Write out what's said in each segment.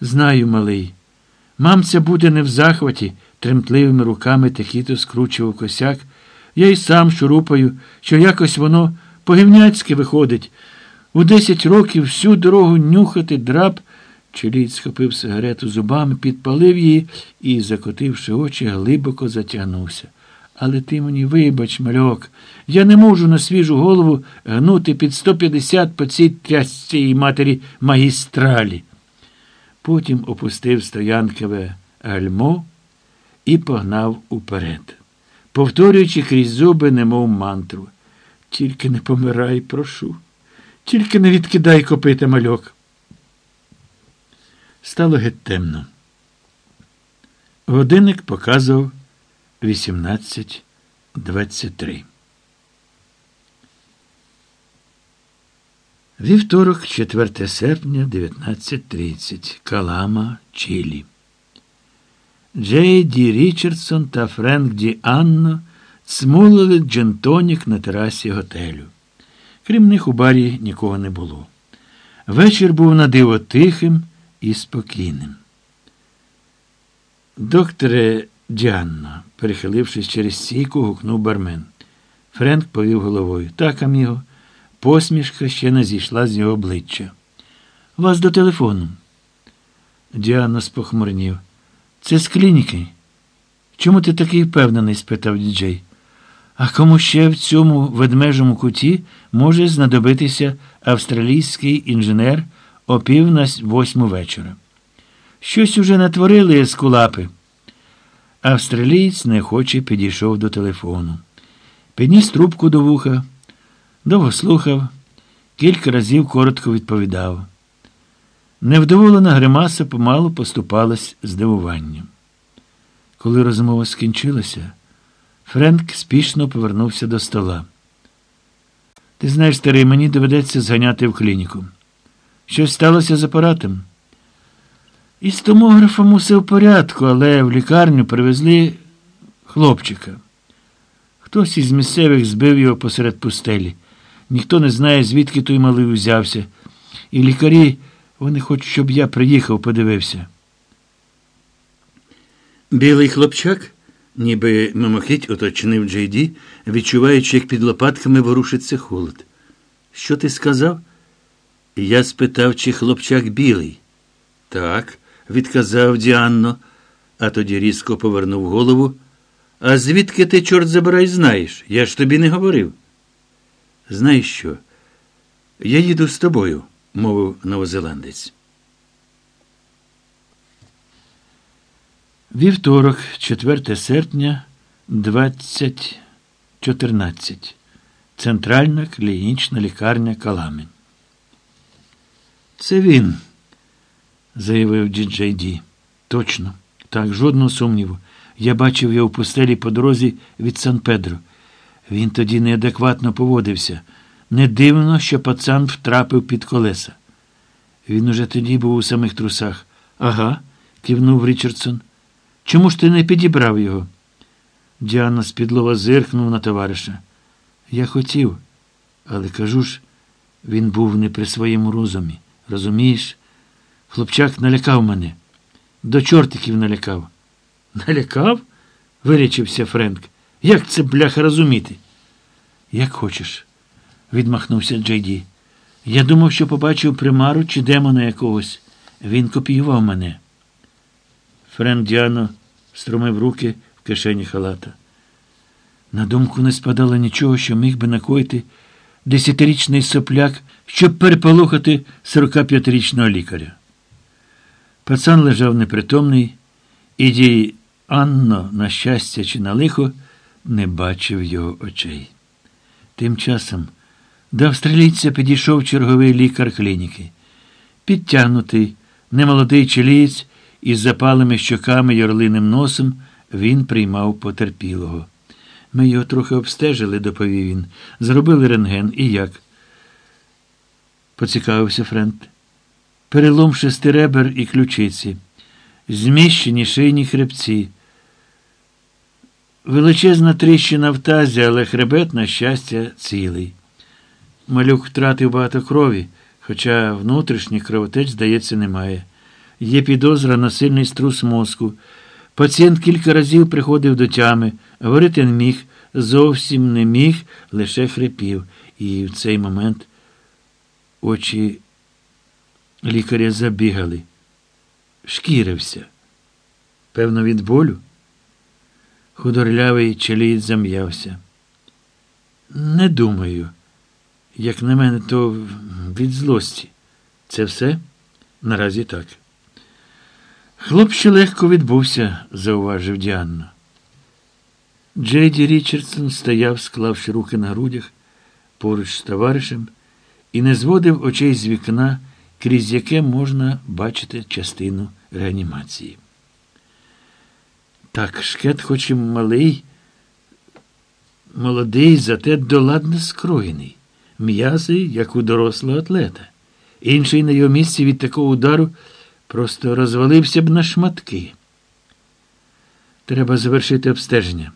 Знаю, малий. Мамця буде не в захваті, тремтливими руками тихіто скручував косяк. Я й сам шурупаю, що якось воно погівняцьке виходить. У десять років всю дорогу нюхати драб. Чоліт схопив сигарету зубами, підпалив її і, закотивши очі, глибоко затягнувся. Але ти мені вибач, мальок, я не можу на свіжу голову гнути під 150 по цій трясцій матері магістралі. Потім опустив стоянкове гальмо і погнав уперед, повторюючи крізь зуби, немов мантру. Тільки не помирай, прошу, тільки не відкидай копита мальок. Стало геть темно. Годинник показував 18.23. Вівторок, 4 серпня, 19.30. Калама, Чилі. Джей Ді Річардсон та Френк Ді Анно цмулили джентонік на терасі готелю. Крім них у барі нікого не було. Вечір був на диво тихим і спокійним. Докторе Діанно, перехилившись через стійку, гукнув бармен. Френк повів головою. Так, аміго. Посмішка ще не зійшла з його обличчя. Вас до телефону. Діана спохмурнів. Це з клініки. Чому ти такий впевнений? спитав діджей. А кому ще в цьому ведмежому куті може знадобитися австралійський інженер о пів на восьму вечора? Щось уже натворили ескулапи. Австралієць неохоче підійшов до телефону. Підніс трубку до вуха, довго слухав, кілька разів коротко відповідав. Невдоволена гримаса помалу поступалась здивуванням. Коли розмова скінчилася, Френк спішно повернувся до стола. Ти знаєш, старий, мені доведеться зганяти в клініку. Щось сталося з апаратом? Із томографом усе в порядку, але в лікарню привезли хлопчика. Хтось із місцевих збив його посеред пустелі. Ніхто не знає, звідки той малий узявся. І лікарі, вони хочуть, щоб я приїхав, подивився. Білий хлопчак, ніби мимохідь уточнив Джейді, відчуваючи, як під лопатками ворушиться холод. Що ти сказав? Я спитав, чи хлопчак білий. Так, відказав Діанно, а тоді різко повернув голову. А звідки ти, чорт забирай, знаєш? Я ж тобі не говорив. Знаєш що? Я їду з тобою, мовив новозеландець. Вівторок, 4 серпня, 2014. Центральна клінічна лікарня Каламень. Це він, заявив діджей Ді. Точно. Так, жодного сумніву. Я бачив його в пустелі по дорозі від Сан Педро. Він тоді неадекватно поводився. Не дивно, що пацан втрапив під колеса. Він уже тоді був у самих трусах. Ага, кивнув Річардсон. Чому ж ти не підібрав його? Діана спідлова зиркнув на товариша. Я хотів, але кажу ж, він був не при своєму розумі. Розумієш? Хлопчак налякав мене. До чортиків налякав. Налякав? вирічився Френк. Як це, бляха, розуміти? Як хочеш, відмахнувся Джейді. Я думав, що побачив примару чи демона якогось. Він копіював мене. Френк Діано струмив руки в кишені халата. На думку не спадало нічого, що міг би накоїти десятирічний сопляк, щоб переполохати 45-річного лікаря. Пацан лежав непритомний, і дій Анно, на щастя чи на лихо, не бачив його очей. Тим часом до австралійця підійшов черговий лікар клініки. Підтягнутий, немолодий чилієць із запалими щоками й орлиним носом він приймав потерпілого. Ми його трохи обстежили, доповів він. Зробили рентген і як? Поцікавився Френт. Перелом шести ребер і ключиці, зміщені шийні хребці. Величезна тріщина в тазі, але хребет, на щастя, цілий. Малюк втратив багато крові, хоча внутрішніх кровотеч, здається, немає. Є підозра на сильний струс мозку. Пацієнт кілька разів приходив до тями, говорити не міг, зовсім не міг, лише хрипів. І в цей момент очі лікаря забігали. Шкірився. Певно, від болю. Худорлявий чолієць зам'явся. Не думаю. Як на мене, то від злості. Це все? Наразі так. Хлоп ще легко відбувся, зауважив Діанна. Джейді Річардсон стояв, склавши руки на грудях поруч з товаришем, і не зводив очей з вікна, крізь яке можна бачити частину реанімації. Так, шкет, хоч і малий, молодий, зате доладно скроєний, м'язи, як у дорослого атлета. Інший на його місці від такого удару просто розвалився б на шматки. Треба завершити обстеження.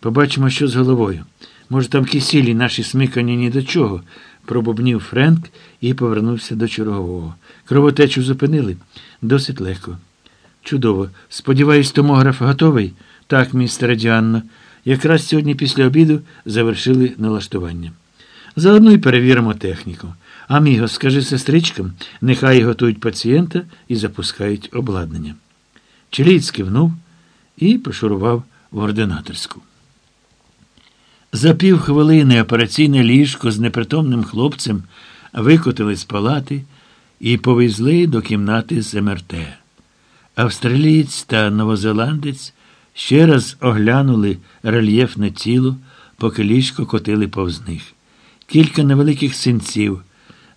Побачимо, що з головою. Може, там кисілі наші смикання ні до чого, пробубнів Френк і повернувся до чергового. Кровотечу зупинили досить легко. Чудово. Сподіваюсь, томограф готовий? Так, містере Діанно. Якраз сьогодні після обіду завершили налаштування. Заодно й перевіримо техніку. Аміго, скажи сестричкам, нехай готують пацієнта і запускають обладнання. Чиліць кивнув і пошурував в ординаторську. За півхвилини операційне ліжко з непритомним хлопцем викотили з палати і повезли до кімнати з МРТ. Австралієць та новозеландець ще раз оглянули рельєфне тіло, поки ліжко котили повз них. Кілька невеликих синців,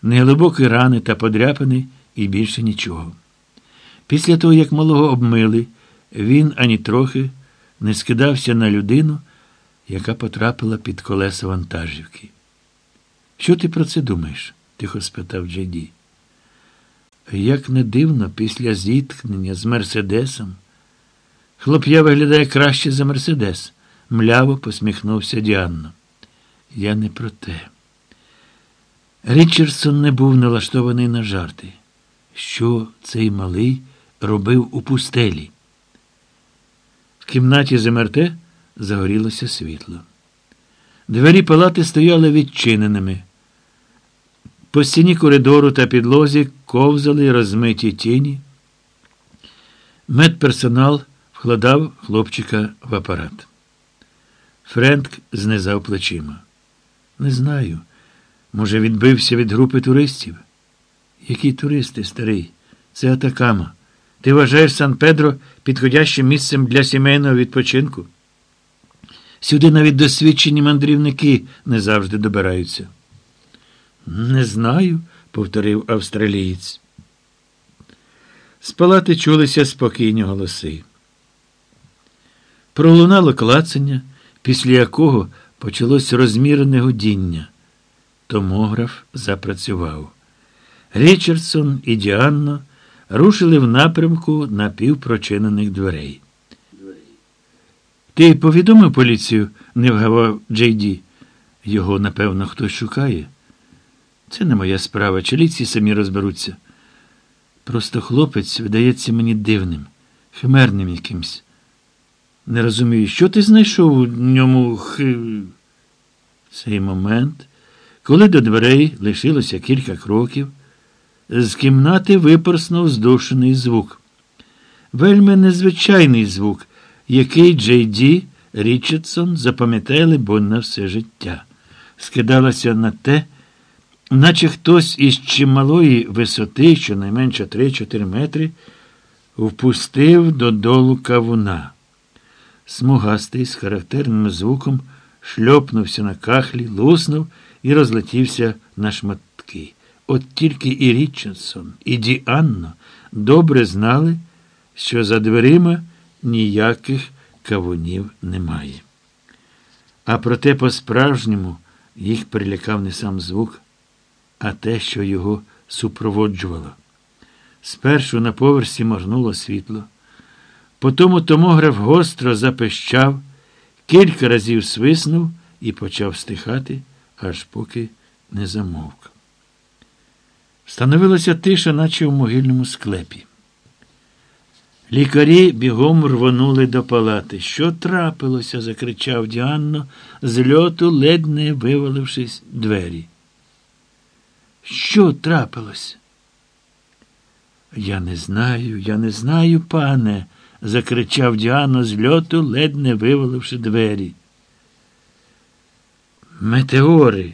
неглибокі рани та подряпини і більше нічого. Після того, як малого обмили, він ані трохи не скидався на людину, яка потрапила під колеса вантажівки. Що ти про це думаєш? тихо спитав Джейді. Як не дивно, після зіткнення з Мерседесом. Хлоп'я виглядає краще за Мерседес, мляво посміхнувся Діанно. Я не про те. Річардсон не був налаштований на жарти. Що цей малий робив у пустелі? В кімнаті з загорілося світло. Двері палати стояли відчиненими. По стіні коридору та підлозі ковзали розмиті тіні. Медперсонал вкладав хлопчика в апарат. Френк знизав плечима. Не знаю. Може, відбився від групи туристів? Які туристи, старий? Це Атакама. Ти вважаєш Сан Педро підходящим місцем для сімейного відпочинку? Сюди навіть досвідчені мандрівники не завжди добираються. Не знаю, повторив австралієць. З палати чулися спокійні голоси. Пролунало клацання, після якого почалось розмірене годіння. Томограф запрацював. Річардсон і Діанно рушили в напрямку напівпрочинених дверей. Ти повідомив поліцію, не вгавав Джейді. Його, напевно, хтось шукає. Це не моя справа. Чилійці самі розберуться. Просто хлопець видається мені дивним, химерним якимсь. Не розумію, що ти знайшов у ньому хи. Цей момент, коли до дверей лишилося кілька кроків, з кімнати випорснув здушений звук. Вельми незвичайний звук, який Джей Ді Річардсон запам'ятали, бо на все життя. Скидалося на те, наче хтось із чималої висоти, щонайменше 3-4 метри, впустив додолу кавуна. Смугастий з характерним звуком шльопнувся на кахлі, луснув і розлетівся на шматки. От тільки і Річардсон, і Діанно добре знали, що за дверима ніяких кавунів немає. А проте по-справжньому їх прилякав не сам звук, а те, що його супроводжувало. Спершу на поверсі моргнуло світло. Потому томограф гостро запищав, кілька разів свиснув і почав стихати, аж поки не замовк. Становилася тиша, наче в могильному склепі. Лікарі бігом рвонули до палати. Що трапилося? закричав Діанно, з льоту ледь не вивалившись двері. Що трапилось? Я не знаю, я не знаю, пане, закричав Діано з льоту, ледь не виваливши двері. Метеори.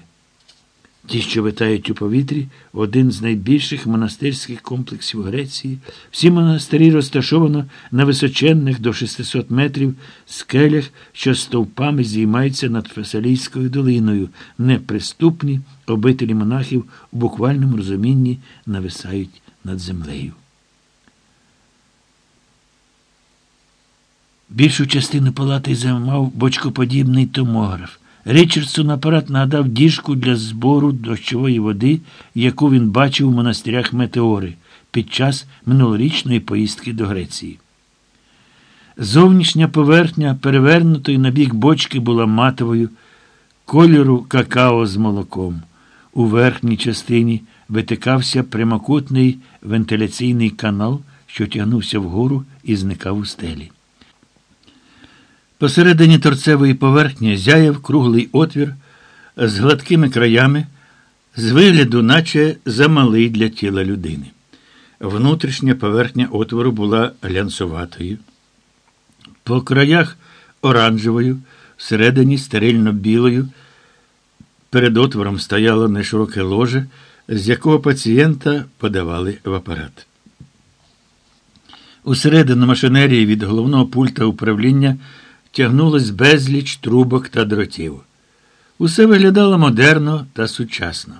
Ті, що витають у повітрі, один з найбільших монастирських комплексів Греції. Всі монастирі розташовано на височенних до 600 метрів скелях, що стовпами зіймаються над Фесалійською долиною, неприступні обителі монахів у буквальному розумінні нависають над землею. Більшу частину палати займав бочкоподібний томограф. Річардсон апарат нагадав діжку для збору дощової води, яку він бачив у монастирях Метеори під час минулорічної поїздки до Греції. Зовнішня поверхня перевернутої на бік бочки була матовою, кольору какао з молоком. У верхній частині витикався прямокутний вентиляційний канал, що тягнувся вгору і зникав у стелі. Посередині торцевої поверхні зяяв круглий отвір з гладкими краями, з вигляду, наче замалий для тіла людини. Внутрішня поверхня отвору була глянцуватою. По краях оранжевою, всередині стерильно білою. Перед отвором стояло нешироке ложе, з якого пацієнта подавали в апарат. Усередину машинерії від головного пульта управління тягнулось безліч трубок та дротів. Усе виглядало модерно та сучасно.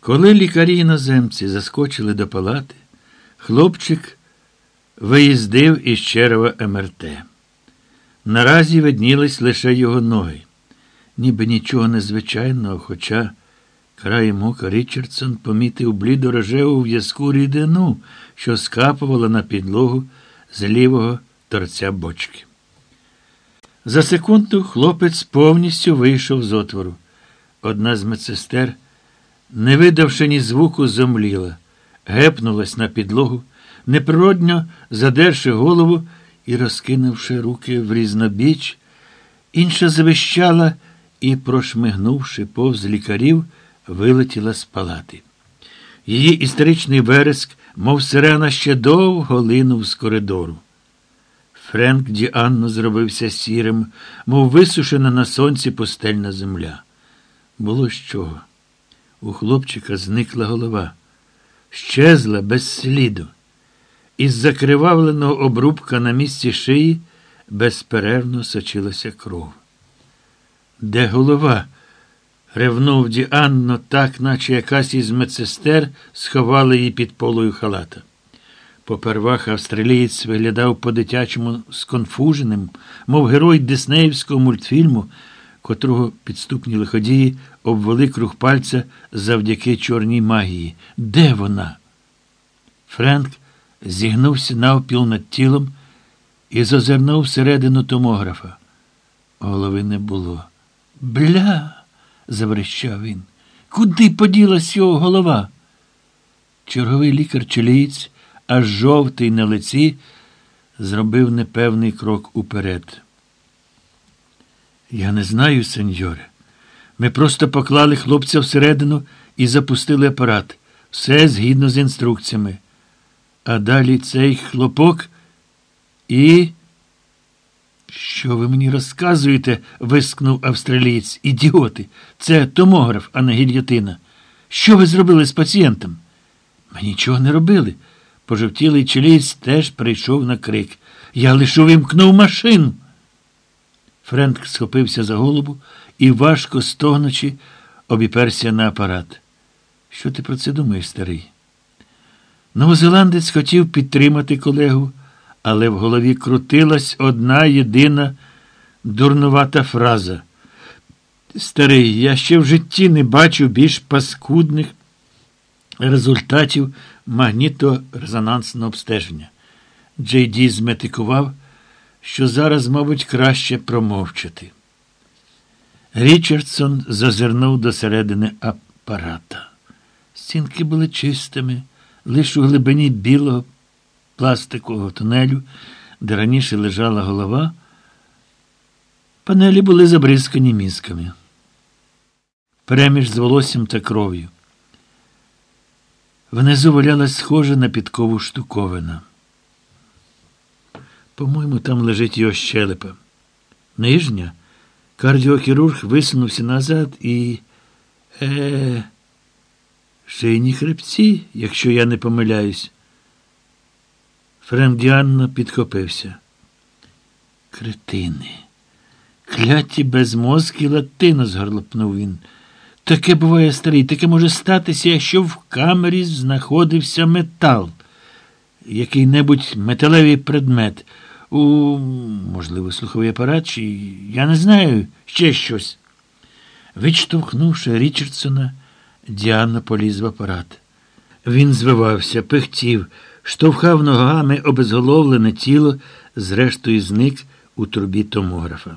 Коли лікарі іноземці заскочили до палати, хлопчик виїздив із черева МРТ. Наразі виднілись лише його ноги, ніби нічого незвичайного, хоча краєм ока Річардсон помітив блідорожеву в'язку рідину, що скапувала на підлогу з лівого торця бочки. За секунду хлопець повністю вийшов з отвору. Одна з медсестер, не видавши ні звуку, зомліла, гепнулась на підлогу, неприродньо задерши голову і, розкинувши руки в різнобіч, інша завищала і, прошмигнувши повз лікарів, вилетіла з палати. Її істеричний вереск, мов сирена, ще довго линув з коридору. Френк Діанно зробився сірим, мов висушена на сонці пустельна земля. Було з чого. У хлопчика зникла голова, щезла без сліду. Із закривавленого обрубка на місці шиї безперервно сочилася кров. Де голова? ревнув Діанно, так, наче якась із медсестер сховала її під полою халата. Попервах австралієць виглядав по-дитячому сконфуженим, мов герой Диснеївського мультфільму, котрого підступні лиходії обвели круг пальця завдяки чорній магії. Де вона? Френк зігнувся навпіл над тілом і зазирнув всередину томографа. Голови не було. Бля. заверещав він. Куди поділась його голова? Черговий лікар чилієць аж жовтий на лиці, зробив непевний крок уперед. Я не знаю, сеньоре. Ми просто поклали хлопця всередину і запустили апарат. Все згідно з інструкціями. А далі цей хлопок і. Що ви мені розказуєте? вискнув австралієць. Ідіоти. Це томограф, а не гільйотина. Що ви зробили з пацієнтом? Ми нічого не робили. Пожовтілий чилієць теж прийшов на крик. Я лише вимкнув машину. Френк схопився за голову і, важко стогнучи, обіперся на апарат. Що ти про це думаєш, старий? Новозеландець хотів підтримати колегу, але в голові крутилась одна єдина дурнувата фраза. Старий, я ще в житті не бачив більш паскудних результатів магніторезонансного обстеження. Джей Ді зметикував, що зараз, мабуть, краще промовчати. Річардсон зазирнув до середини апарата. Стінки були чистими, лише у глибині білого пластикового тунелю, де раніше лежала голова, панелі були забризкані мізками. Переміж з волоссям та кров'ю. Внизу валялась схожа на підкову штуковина. По-моєму, там лежить його щелепа. Нижня. Кардіохірург висунувся назад і. Е. Шийні хребці, якщо я не помиляюсь. Френк Діанно підхопився. Кретини. Кляті безмозкі латино, згорлопнув він. Таке буває старий, таке може статися, якщо в камері знаходився метал, який-небудь металевий предмет. У, можливо, слуховий апарат, чи я не знаю, ще щось. Відштовхнувши Річардсона, Діана поліз в апарат. Він звивався, пихтів, штовхав ногами обезголовлене тіло, зрештою зник у трубі томографа.